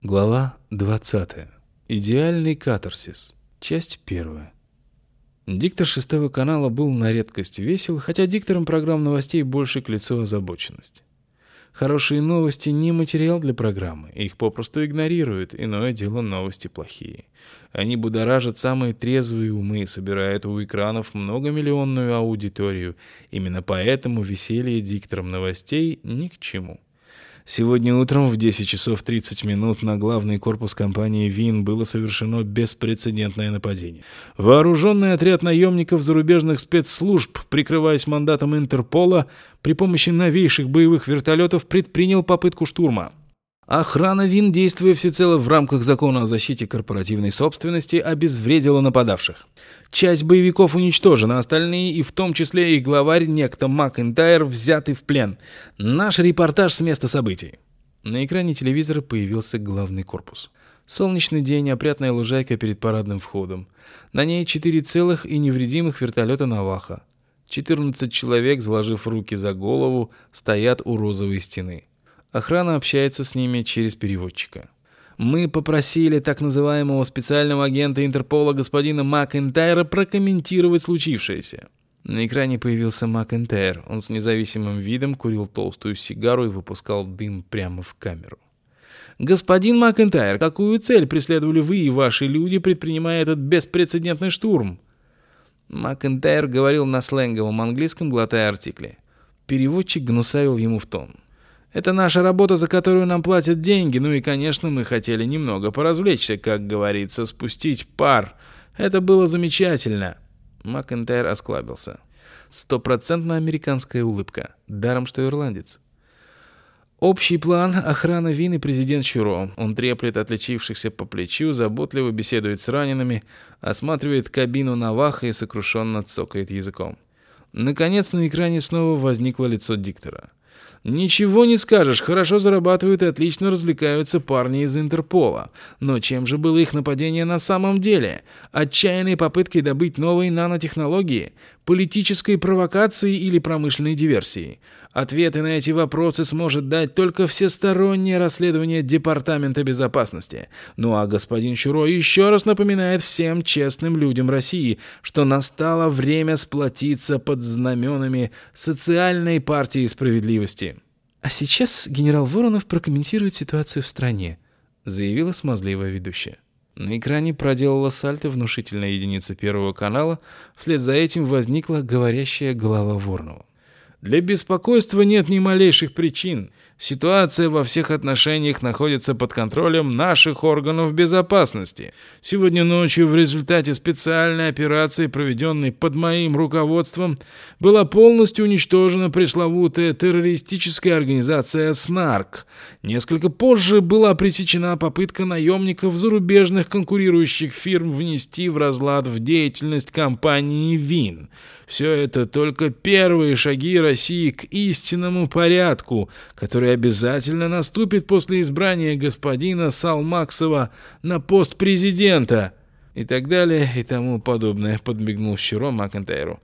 Глава 20. Идеальный катарсис. Часть первая. Диктор шестого канала был на редкость весел, хотя дикторам программ новостей больше к лицу озабоченность. Хорошие новости не материал для программы, их попросту игнорируют, иное дело новости плохие. Они будоражат самые трезвые умы, собирают у экранов многомиллионную аудиторию. Именно поэтому веселье дикторам новостей ни к чему. Сегодня утром в 10 часов 30 минут на главный корпус компании ВИН было совершено беспрецедентное нападение. Вооруженный отряд наемников зарубежных спецслужб, прикрываясь мандатом Интерпола, при помощи новейших боевых вертолетов предпринял попытку штурма. Охрана ВИН, действуя всецело в рамках закона о защите корпоративной собственности, обезвредила нападавших. Часть боевиков уничтожена, остальные, и в том числе и главарь некто Макентайр, взяты в плен. Наш репортаж с места событий. На экране телевизора появился главный корпус. Солнечный день, опрятная лужайка перед парадным входом. На ней четыре целых и невредимых вертолета «Наваха». 14 человек, заложив руки за голову, стоят у розовой стены. Охрана общается с ними через переводчика. Мы попросили так называемого специального агента Интерпола господина Макентайра прокомментировать случившееся. На экране появился Макентайр. Он с независимым видом курил толстую сигару и выпускал дым прямо в камеру. «Господин Макентайр, какую цель преследовали вы и ваши люди, предпринимая этот беспрецедентный штурм?» Макентайр говорил на сленговом английском, глотая артикли. Переводчик гнусавил ему в тон. Это наша работа, за которую нам платят деньги, ну и, конечно, мы хотели немного поразвлечься, как говорится, спустить пар. Это было замечательно. Макентайр осклабился. Стопроцентно американская улыбка. Даром, что ирландец. Общий план — охрана Вин и президент Чуро. Он треплет отличившихся по плечу, заботливо беседует с ранеными, осматривает кабину Наваха и сокрушенно цокает языком. Наконец на экране снова возникло лицо диктора. Ничего не скажешь, хорошо зарабатывают и отлично развлекаются парни из Интерпола. Но чем же было их нападение на самом деле? Отчаянной попыткой добыть новые нанотехнологии? Политической провокацией или промышленной диверсией? Ответы на эти вопросы сможет дать только всестороннее расследование Департамента безопасности. Ну а господин Щуро еще раз напоминает всем честным людям России, что настало время сплотиться под знаменами социальной партии справедливости. А сейчас генерал Воронов прокомментирует ситуацию в стране, заявила смазливая ведущая. На экране проделала сальто внушительная единица первого канала, вслед за этим возникла говорящая голова Воронова. Для беспокойства нет ни малейших причин. Ситуация во всех отношениях находится под контролем наших органов безопасности. Сегодня ночью в результате специальной операции, проведенной под моим руководством, была полностью уничтожена пресловутая террористическая организация «СНАРК». Несколько позже была пресечена попытка наемников зарубежных конкурирующих фирм внести в разлад в деятельность компании «ВИН». Все это только первые шаги России к истинному порядку, который обязательно наступит после избрания господина Салмаксова на пост президента. И так далее, и тому подобное, подмигнул Щуро Макентайру.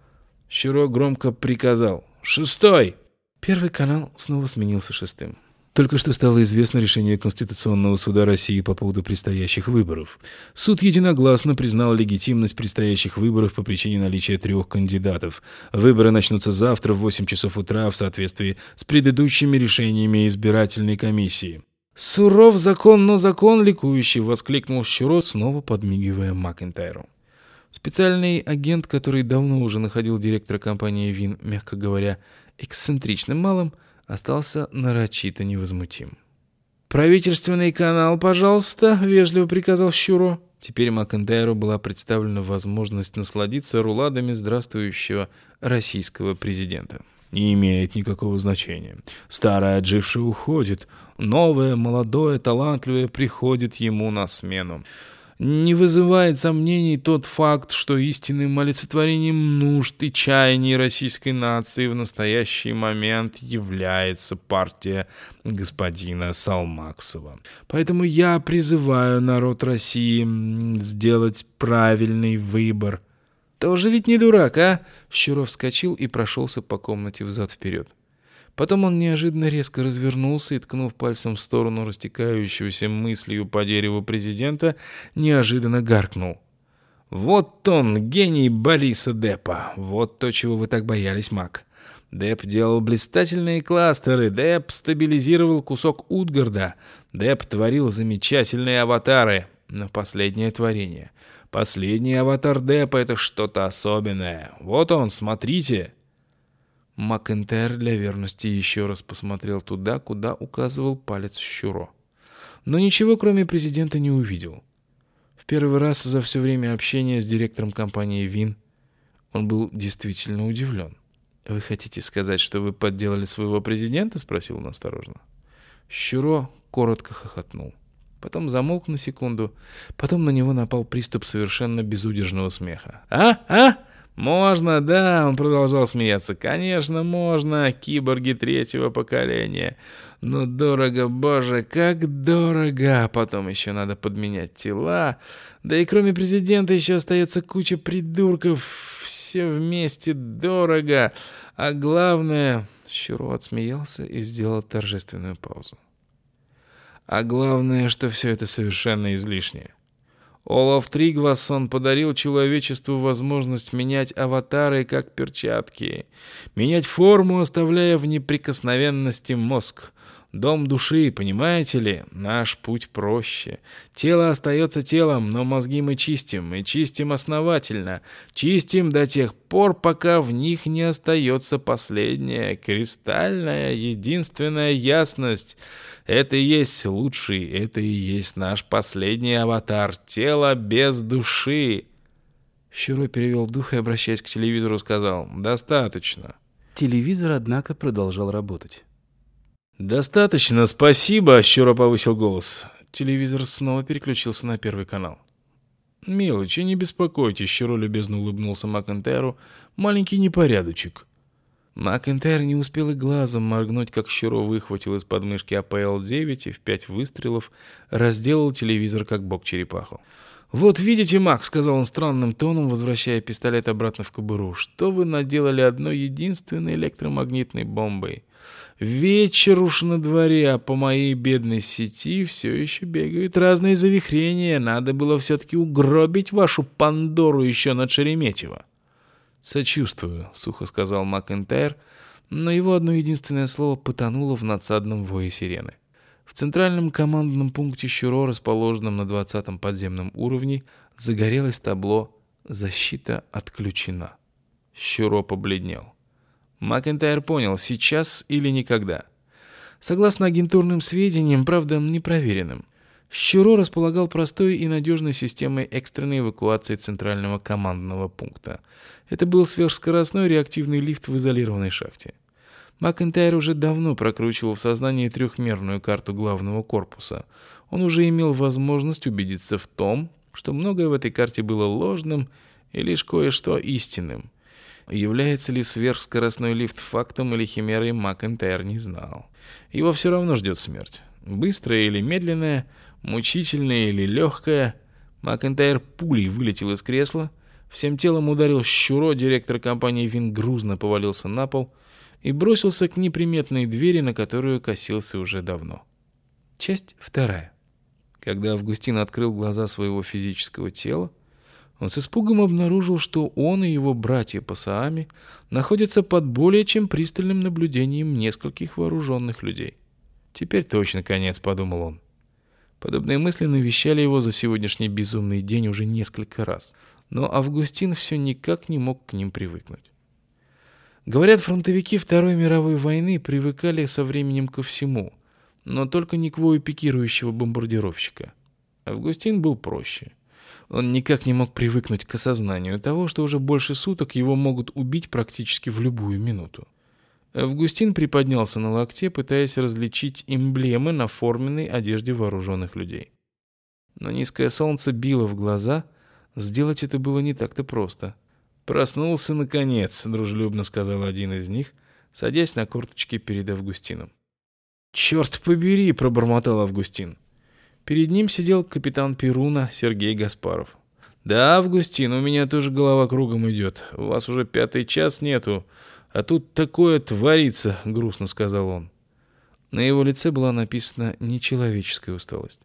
Щуро громко приказал. «Шестой!» Первый канал снова сменился шестым. Только что стало известно решение Конституционного суда России по поводу предстоящих выборов. Суд единогласно признал легитимность предстоящих выборов по причине наличия трех кандидатов. Выборы начнутся завтра в 8 часов утра в соответствии с предыдущими решениями избирательной комиссии. «Суров закон, но закон ликующий!» — воскликнул Щуро, снова подмигивая Макентайру. Специальный агент, который давно уже находил директора компании ВИН, мягко говоря, эксцентричным малым, — остался нарочито невозмутим. «Правительственный канал, пожалуйста», — вежливо приказал Щуро. Теперь Макентайру была представлена возможность насладиться руладами здравствующего российского президента. Не имеет никакого значения. Старое отжившее уходит, новое, молодое, талантливое приходит ему на смену. Не вызывает сомнений тот факт, что истинным олицетворением нужд и чаяний российской нации в настоящий момент является партия господина Салмаксова. Поэтому я призываю народ России сделать правильный выбор. Тоже ведь не дурак, а? Щуров вскочил и прошелся по комнате взад-вперед. Потом он неожиданно резко развернулся и, ткнув пальцем в сторону растекающегося мыслью по дереву президента, неожиданно гаркнул. «Вот он, гений Бориса Деппа! Вот то, чего вы так боялись, Мак!» Деп делал блистательные кластеры, Деп стабилизировал кусок Утгарда, Деп творил замечательные аватары. Но последнее творение, последний аватар Депа — это что-то особенное. Вот он, смотрите!» Макентайр для верности еще раз посмотрел туда, куда указывал палец Щуро. Но ничего, кроме президента, не увидел. В первый раз за все время общения с директором компании «Вин» он был действительно удивлен. «Вы хотите сказать, что вы подделали своего президента?» — спросил он осторожно. Щуро коротко хохотнул. Потом замолк на секунду. Потом на него напал приступ совершенно безудержного смеха. «А? А? «Можно, да», — он продолжал смеяться. «Конечно, можно, киборги третьего поколения. Но дорого, боже, как дорого! Потом еще надо подменять тела. Да и кроме президента еще остается куча придурков. Все вместе дорого. А главное...» Щуро отсмеялся и сделал торжественную паузу. «А главное, что все это совершенно излишнее». Олаф Тригвассон подарил человечеству возможность менять аватары как перчатки, менять форму, оставляя в неприкосновенности мозг. Дом души, понимаете ли, наш путь проще. Тело остается телом, но мозги мы чистим, и чистим основательно. Чистим до тех пор, пока в них не остается последняя, кристальная, единственная ясность. Это и есть лучший, это и есть наш последний аватар, тело без души. Щуро перевел дух и, обращаясь к телевизору, сказал «Достаточно». Телевизор, однако, продолжал работать. «Достаточно, спасибо!» — Щуро повысил голос. Телевизор снова переключился на первый канал. «Мелочи, не беспокойтесь», — Щуро любезно улыбнулся Макентайру. «Маленький непорядочек». Макентайр не успел и глазом моргнуть, как Щуро выхватил из подмышки АПЛ-9 и в пять выстрелов разделал телевизор, как бок черепаху. «Вот видите, Мак», — сказал он странным тоном, возвращая пистолет обратно в кобуру, — «что вы наделали одной единственной электромагнитной бомбой?» Вечер уж на дворе, а по моей бедной сети все еще бегают разные завихрения. Надо было все-таки угробить вашу Пандору еще над Шереметьево. «Сочувствую», — сухо сказал Макентайр, но его одно единственное слово потонуло в надсадном вое сирены. В центральном командном пункте Щуро, расположенном на 20-м подземном уровне, загорелось табло «Защита отключена». Щуро побледнел. Макентайр понял, сейчас или никогда. Согласно агентурным сведениям, правда, непроверенным, Щуро располагал простой и надежной системой экстренной эвакуации центрального командного пункта. Это был сверхскоростной реактивный лифт в изолированной шахте. Макентайр уже давно прокручивал в сознании трехмерную карту главного корпуса. Он уже имел возможность убедиться в том, что многое в этой карте было ложным и лишь кое-что истинным. Является ли сверхскоростной лифт фактом или химерой, Макентайр не знал. Его все равно ждет смерть. Быстрая или медленная, мучительная или легкая. Макентайр пулей вылетел из кресла, всем телом ударил Щуро, директор компании Вин грузно повалился на пол и бросился к неприметной двери, на которую косился уже давно. Часть вторая. Когда Августин открыл глаза своего физического тела, он с испугом обнаружил, что он и его братья по Сааме находятся под более чем пристальным наблюдением нескольких вооруженных людей. «Теперь точно конец», — подумал он. Подобные мысли навещали его за сегодняшний безумный день уже несколько раз, но Августин все никак не мог к ним привыкнуть. Говорят, фронтовики Второй мировой войны привыкали со временем ко всему, но только не к вою пикирующего бомбардировщика. Августин был проще — он никак не мог привыкнуть к осознанию того, что уже больше суток его могут убить практически в любую минуту. Августин приподнялся на локте, пытаясь различить эмблемы на форменной одежде вооруженных людей. Но низкое солнце било в глаза, сделать это было не так-то просто. «Проснулся, наконец», — дружелюбно сказал один из них, садясь на корточки перед Августином. «Черт побери!» — пробормотал Августин. Перед ним сидел капитан Перуна Сергей Гаспаров. «Да, Августин, у меня тоже голова кругом идет. У вас уже пятый час нету. А тут такое творится, грустно сказал он. На его лице была написана нечеловеческая усталость.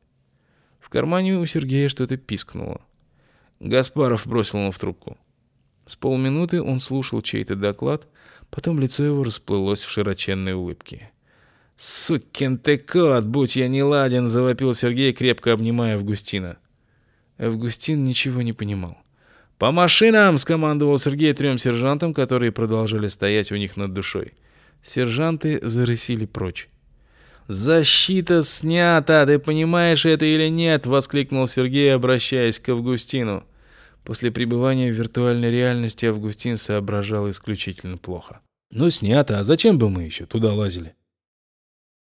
В кармане у Сергея что-то пискнуло. Гаспаров бросил ему в трубку. С полминуты он слушал чей-то доклад, потом лицо его расплылось в широченной улыбке. «Сукин ты кот, будь я не ладен!» — завопил Сергей, крепко обнимая Августина. Августин ничего не понимал. «По машинам!» — скомандовал Сергей трем сержантам, которые продолжали стоять у них над душой. Сержанты зарысили прочь. «Защита снята! Ты понимаешь это или нет?» — воскликнул Сергей, обращаясь к Августину. После пребывания в виртуальной реальности Августин соображал исключительно плохо. «Ну, снято, а зачем бы мы еще туда лазили?»